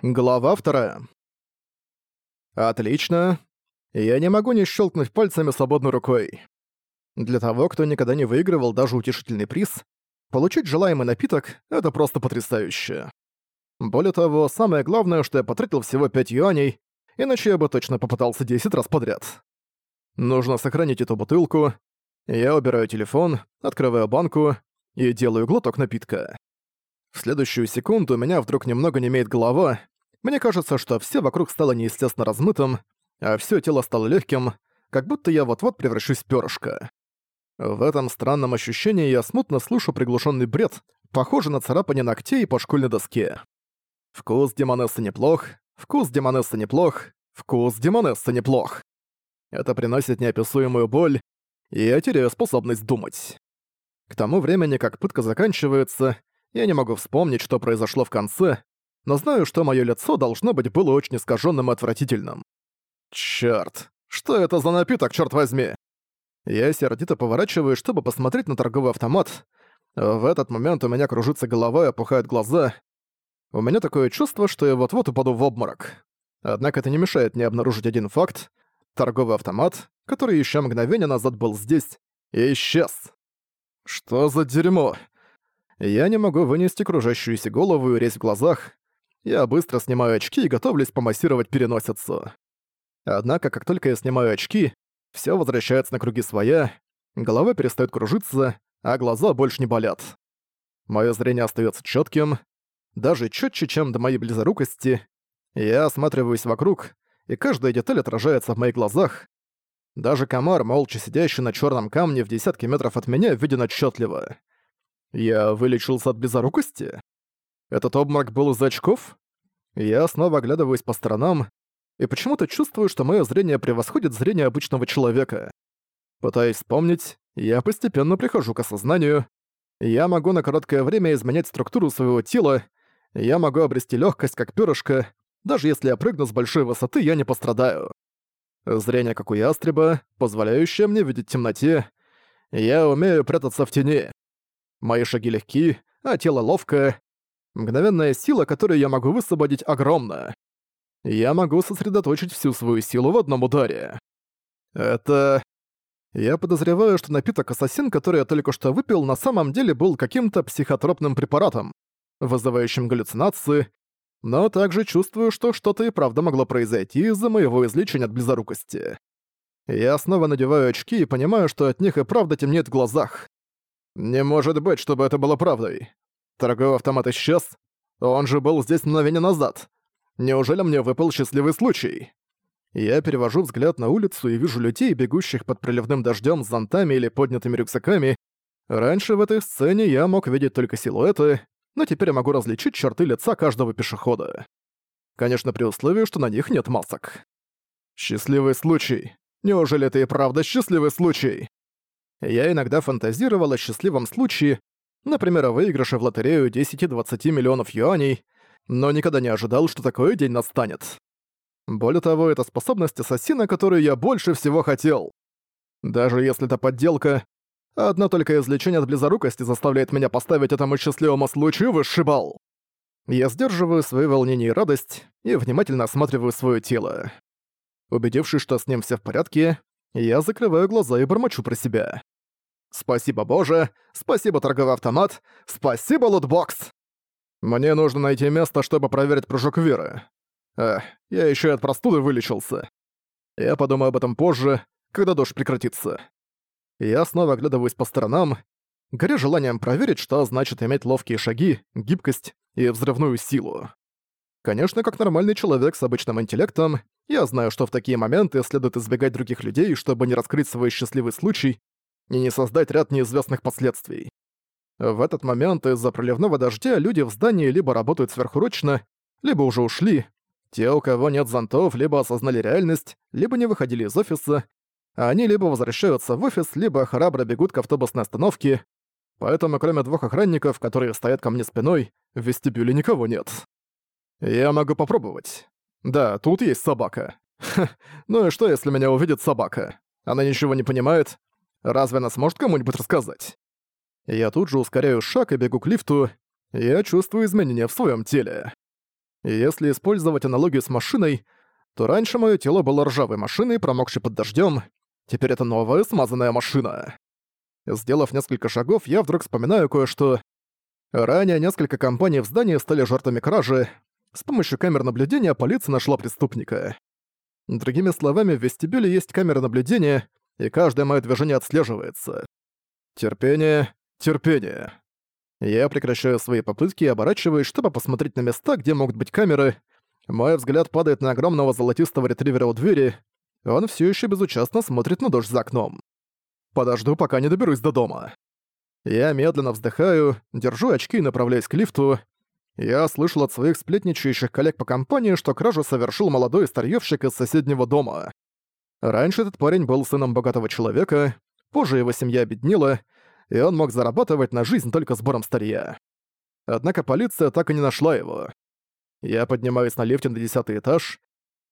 Глава вторая. Отлично. Я не могу не щелкнуть пальцами свободной рукой. Для того, кто никогда не выигрывал даже утешительный приз, получить желаемый напиток — это просто потрясающе. Более того, самое главное, что я потратил всего 5 юаней, иначе я бы точно попытался 10 раз подряд. Нужно сохранить эту бутылку. Я убираю телефон, открываю банку и делаю глоток напитка. В следующую секунду у меня вдруг немного не имеет голова. Мне кажется, что все вокруг стало неестественно размытым, а все тело стало легким, как будто я вот-вот превращусь в перышко. В этом странном ощущении я смутно слышу приглушенный бред, похожий на царапание ногтей по школьной доске. Вкус Демонессы неплох, вкус Демонессы неплох, вкус Демонессы неплох. Это приносит неописуемую боль, и я теряю способность думать. К тому времени, как пытка заканчивается, я не могу вспомнить, что произошло в конце, но знаю, что моё лицо должно быть было очень искажённым и отвратительным. Чёрт, что это за напиток, чёрт возьми? Я сердито поворачиваюсь, чтобы посмотреть на торговый автомат. В этот момент у меня кружится голова и опухают глаза. У меня такое чувство, что я вот-вот упаду в обморок. Однако это не мешает мне обнаружить один факт. Торговый автомат, который ещё мгновение назад был здесь, исчез. Что за дерьмо? Я не могу вынести кружащуюся голову и резь в глазах. Я быстро снимаю очки и готовлюсь помассировать переносицу. Однако, как только я снимаю очки, все возвращается на круги своя, голова перестает кружиться, а глаза больше не болят. Мое зрение остается четким, даже четче, чем до моей близорукости. Я осматриваюсь вокруг, и каждая деталь отражается в моих глазах. Даже комар, молча сидящий на черном камне в десятке метров от меня, виден отчетливо. Я вылечился от безорукости? Этот обморок был из очков? Я снова оглядываюсь по сторонам и почему-то чувствую, что мое зрение превосходит зрение обычного человека. Пытаясь вспомнить, я постепенно прихожу к осознанию. Я могу на короткое время изменять структуру своего тела, я могу обрести легкость как перышко, даже если я прыгну с большой высоты, я не пострадаю. Зрение как у ястреба, позволяющее мне видеть в темноте. Я умею прятаться в тени. Мои шаги легки, а тело ловкое. Мгновенная сила, которую я могу высвободить, огромна. Я могу сосредоточить всю свою силу в одном ударе. Это... Я подозреваю, что напиток «Ассасин», который я только что выпил, на самом деле был каким-то психотропным препаратом, вызывающим галлюцинации, но также чувствую, что что-то и правда могло произойти из-за моего излечения от близорукости. Я снова надеваю очки и понимаю, что от них и правда темнеет в глазах. Не может быть, чтобы это было правдой. Торговый автомат исчез. Он же был здесь мгновение назад. Неужели мне выпал счастливый случай? Я перевожу взгляд на улицу и вижу людей, бегущих под проливным дождем с зонтами или поднятыми рюкзаками. Раньше в этой сцене я мог видеть только силуэты, но теперь я могу различить черты лица каждого пешехода. Конечно, при условии, что на них нет масок. Счастливый случай. Неужели это и правда счастливый случай? Я иногда фантазировал о счастливом случае, например, о выигрыше в лотерею 10-20 миллионов юаней, но никогда не ожидал, что такой день настанет. Более того, это способность ассасина, которую я больше всего хотел. Даже если это подделка, одно только излечение от близорукости заставляет меня поставить этому счастливому случаю высший балл. Я сдерживаю свои волнения и радость и внимательно осматриваю свое тело. Убедившись, что с ним все в порядке, я закрываю глаза и бормочу про себя. «Спасибо, Боже! Спасибо, торговый автомат! Спасибо, лутбокс!» «Мне нужно найти место, чтобы проверить прыжок веры. Эх, я еще и от простуды вылечился. Я подумаю об этом позже, когда дождь прекратится. Я снова оглядываюсь по сторонам, горя желанием проверить, что значит иметь ловкие шаги, гибкость и взрывную силу. Конечно, как нормальный человек с обычным интеллектом, я знаю, что в такие моменты следует избегать других людей, чтобы не раскрыть свой счастливый случай и не создать ряд неизвестных последствий. В этот момент из-за проливного дождя люди в здании либо работают сверхурочно, либо уже ушли. Те, у кого нет зонтов, либо осознали реальность, либо не выходили из офиса, а они либо возвращаются в офис, либо храбро бегут к автобусной остановке. Поэтому кроме двух охранников, которые стоят ко мне спиной, в вестибюле никого нет. Я могу попробовать. Да, тут есть собака. Ха, ну и что, если меня увидит собака? Она ничего не понимает. Разве она сможет кому-нибудь рассказать? Я тут же ускоряю шаг и бегу к лифту. Я чувствую изменения в своем теле. Если использовать аналогию с машиной, то раньше мое тело было ржавой машиной, промокшей под дождем. Теперь это новая смазанная машина. Сделав несколько шагов, я вдруг вспоминаю кое-что. Ранее несколько компаний в здании стали жертвами кражи. С помощью камер наблюдения полиция нашла преступника. Другими словами, в вестибюле есть камера наблюдения, и каждое мое движение отслеживается. Терпение, терпение. Я прекращаю свои попытки и оборачиваюсь, чтобы посмотреть на места, где могут быть камеры. Мой взгляд падает на огромного золотистого ретривера у двери. Он все еще безучастно смотрит на дождь за окном. Подожду, пока не доберусь до дома. Я медленно вздыхаю, держу очки и направляюсь к лифту. Я слышал от своих сплетничающих коллег по компании, что кражу совершил молодой старьёвщик из соседнего дома. Раньше этот парень был сыном богатого человека, позже его семья обеднела, и он мог зарабатывать на жизнь только сбором старья. Однако полиция так и не нашла его. Я поднимаюсь на лифте на десятый этаж.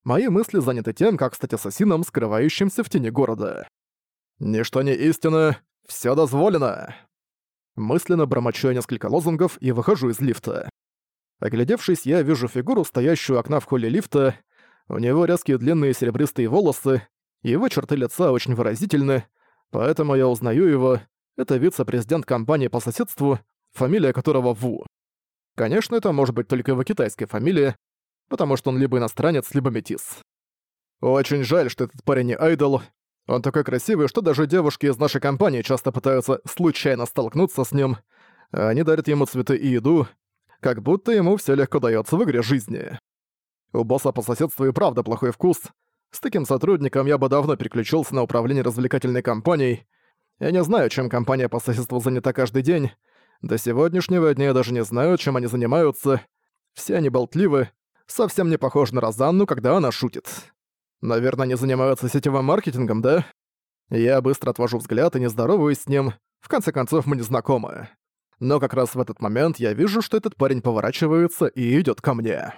Мои мысли заняты тем, как стать ассасином, скрывающимся в тени города. «Ничто не истина, все дозволено!» Мысленно бормочу несколько лозунгов и выхожу из лифта. Оглядевшись, я вижу фигуру, стоящую у окна в холле лифта. У него резкие длинные серебристые волосы, его черты лица очень выразительны, поэтому я узнаю его. Это вице-президент компании по соседству, фамилия которого Ву. Конечно, это может быть только его китайская фамилия, потому что он либо иностранец, либо метис. Очень жаль, что этот парень не айдол. Он такой красивый, что даже девушки из нашей компании часто пытаются случайно столкнуться с ним. Они дарят ему цветы и еду, как будто ему все легко дается в игре жизни. У босса по соседству и правда плохой вкус. С таким сотрудником я бы давно переключился на управление развлекательной компанией, я не знаю, чем компания по соседству занята каждый день. До сегодняшнего дня я даже не знаю, чем они занимаются. Все они болтливы, совсем не похожи на Розанну, когда она шутит. Наверное, они занимаются сетевым маркетингом, да? Я быстро отвожу взгляд и не здороваюсь с ним. В конце концов, мы не знакомы. Но как раз в этот момент я вижу, что этот парень поворачивается и идёт ко мне.